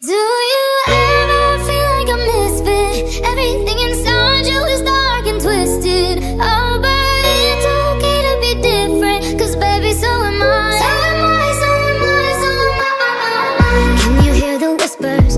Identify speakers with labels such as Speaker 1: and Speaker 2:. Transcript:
Speaker 1: Do you ever feel like a misfit? Everything inside you is dark and twisted. Oh, but it's okay to be different. Cause baby, so am I. So am I, so am I, so am I. Can you hear the whispers